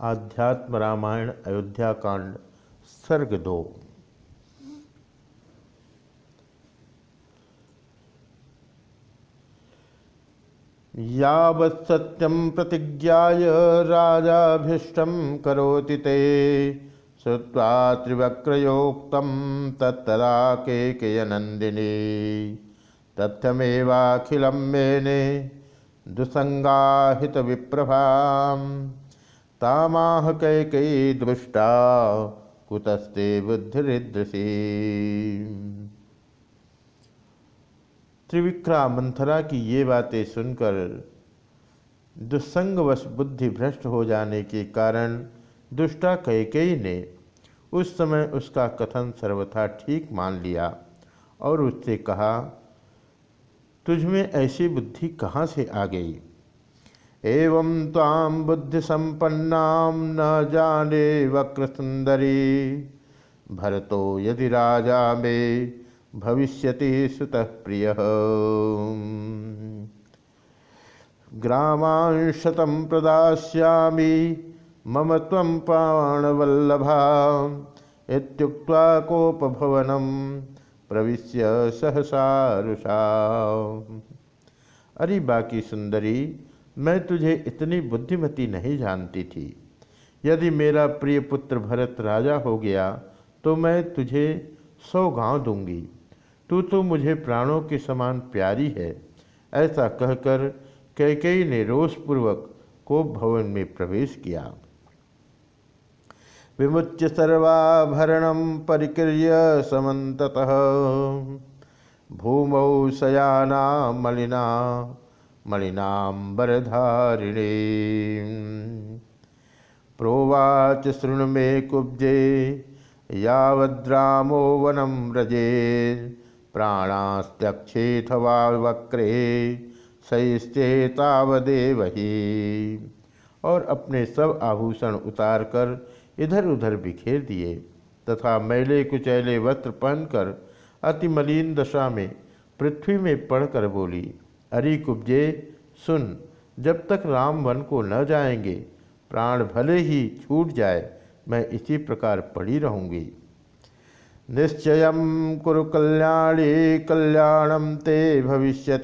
आध्यात्म रामायण, अयोध्या कांड, सर्ग दो। यावत्सत्यम प्रतिज्ञाय राजाभीष्टम करोति ते। श्रुवा त्रिवक्रयोक्तम तत्तदा केकयनंदिनी तथ्यमेवाखिलम मेने दुसंगाहित विप्रभा तामाह कैकयी दृष्टा, कुतस्ते बुद्धिदृशी त्रिविक्रा मंथरा की ये बातें सुनकर दुस्संगवश बुद्धि भ्रष्ट हो जाने के कारण दुष्टा कैकेयी ने उस समय उसका कथन सर्वथा ठीक मान लिया और उससे कहा, तुझमें ऐसी बुद्धि कहाँ से आ गई? एवं ताम बुद्धि संपन्ना न जाने वक्र सुंदरी भरतो यदि राजा में भविष्यति सुत प्रिय। ग्रामांशतम प्रदास्यामी, मम तम प्राणवल्लभा। इत्युक्त्वा कोपभवनम प्रविश्य सहसारुषा अरे बाकी सुंदरी मैं तुझे इतनी बुद्धिमती नहीं जानती थी। यदि मेरा प्रिय पुत्र भरत राजा हो गया तो मैं तुझे सौ गाँव दूँगी। तू तो मुझे प्राणों के समान प्यारी है, ऐसा कहकर कैकई ने रोषपूर्वक कोप भवन में प्रवेश किया। विमुच्य सर्वाभरण परिक्रिय समत भूमौ शयाना मलिना मलिनाबरधारिणे प्रोवाच शृणु मे कुब्जे, यावद्रामो वनम रजे प्राणास्त्यक्षेथवा वक्रे सहिश्चेतावदेव ही और अपने सब आभूषण उतारकर इधर उधर बिखेर दिए, तथा मैले कुचैले वस्त्र पहनकर अति मलिन दशा में पृथ्वी में पढ़कर बोली अरे कुब्जे, सुन, जब तक राम वन को न जाएँगे, प्राण भले ही छूट जाए, मैं इसी प्रकार पड़ी रहूँगी। निश्चय कुरु कल्याणी कल्याणम ते भविष्य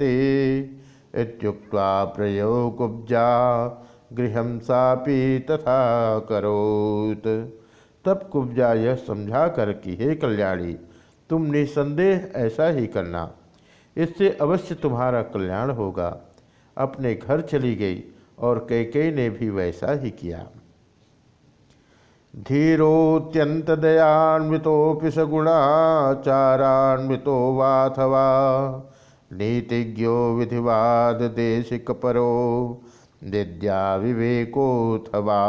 इत्युक्त्वा प्रयो कुब्जा, गृह सापी तथा करोत। तब कुब्जा यह समझा कर कि, हे कल्याणी, तुम निसंदेह ऐसा ही करना। इससे अवश्य तुम्हारा कल्याण होगा। अपने घर चली गई और कैकई ने भी वैसा ही किया। धीरोत्यंत दयान्वितोपि सगुणाचारान्वितो वाथवा नीतिज्ञो विधिवाद देशिक परो विद्या विवेकोथवा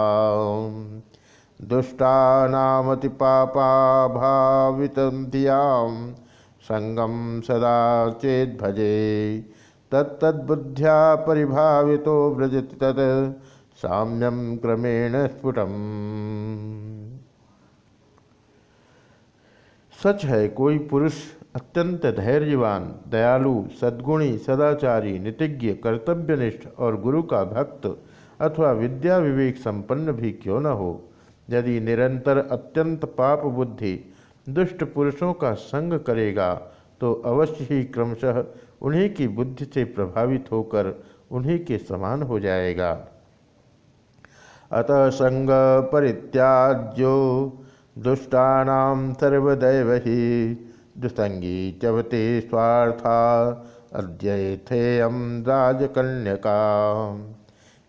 दुष्टानामति पापा भावितंतियाँ संगम सदा चेत भजे। तत्तद्बुद्ध्या परिभावितो व्रजति तत्। साम्यम क्रमेण स्फुटम। सच है, कोई पुरुष अत्यंत धैर्यवान, दयालु, सद्गुणी, सदाचारी नितिज्ञ कर्तव्यनिष्ठ और गुरु का भक्त अथवा विद्या विवेक संपन्न भी क्यों न हो? यदि निरंतर अत्यंत पाप बुद्धि दुष्ट पुरुषों का संग करेगा तो अवश्य ही क्रमशः उन्हीं की बुद्धि से प्रभावित होकर उन्हीं के समान हो जाएगा। अतः संग परित्याज्यो दुष्टानाम सर्वदैव ही दुसंगी चवते स्वार्था अध्ययथेयम राजकन्यका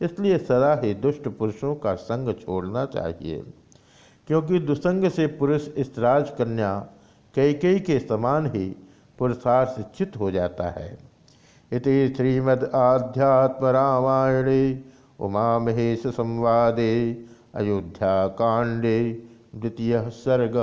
इसलिए सदा ही दुष्ट पुरुषों का संग छोड़ना चाहिए। क्योंकि दुसंग से पुरुष इस राजकन्या कई के समान ही पुरुषार्थ चित हो जाता है। इति श्रीमद् आध्यात्म रामायणे उमा महेश संवादे अयोध्या कांडे द्वितीय सर्ग।